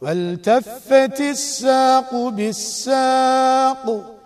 والتفت الساق بالساق